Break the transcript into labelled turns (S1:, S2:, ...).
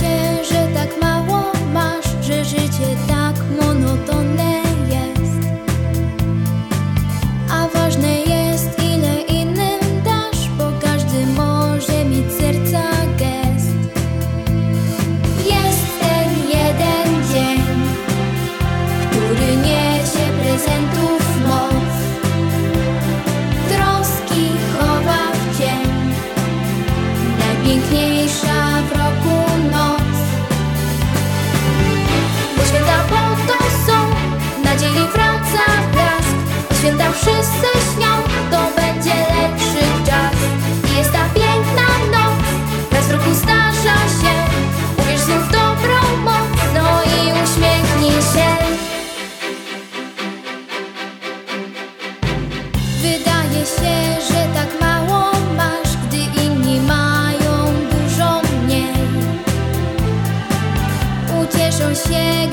S1: się, że tak mało masz, że życie tak monotonne jest. A ważne jest, ile innym dasz, bo każdy może mieć serca gest. Jest ten jeden dzień, który niesie prezentów moc. Troski chowa w cień, najpiękniejsza. Wydaje się, że tak mało masz, gdy inni mają dużo mniej. Ucieszą się,